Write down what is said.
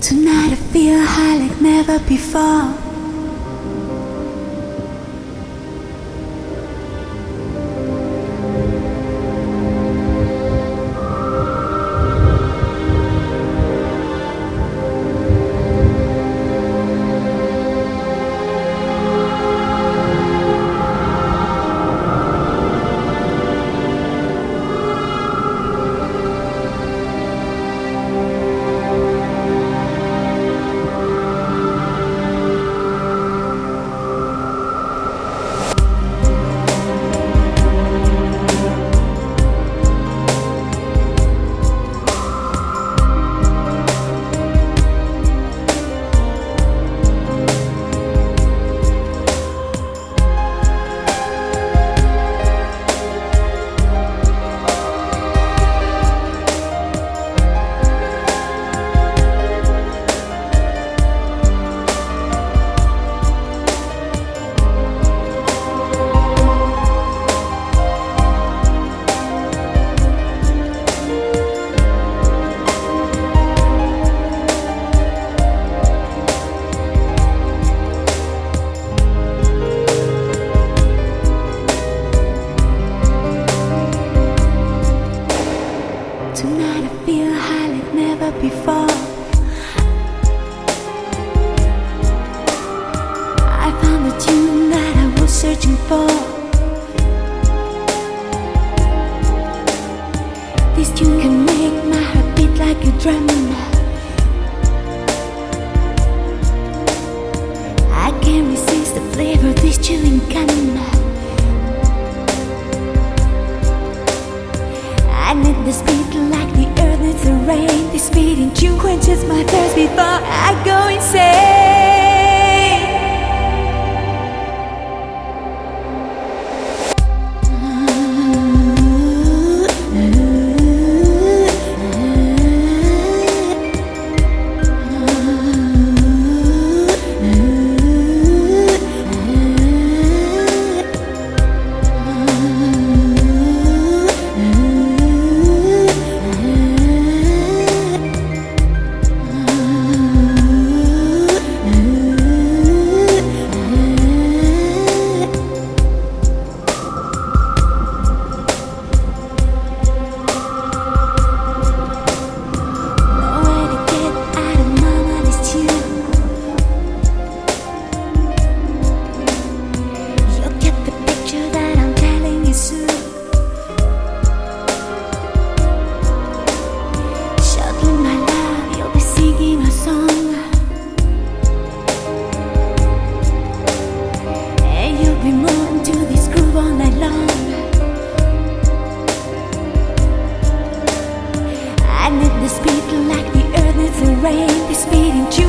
Tonight I feel high like never before. Tonight I feel high like never before. I found the tune that I was searching for. This tune can make my heart beat like a drum. I can't resist the flavor of this chewing gum. I need the speed like the earth needs the rain. This beating tune quenches my thirst before I go insane. rain is speeding to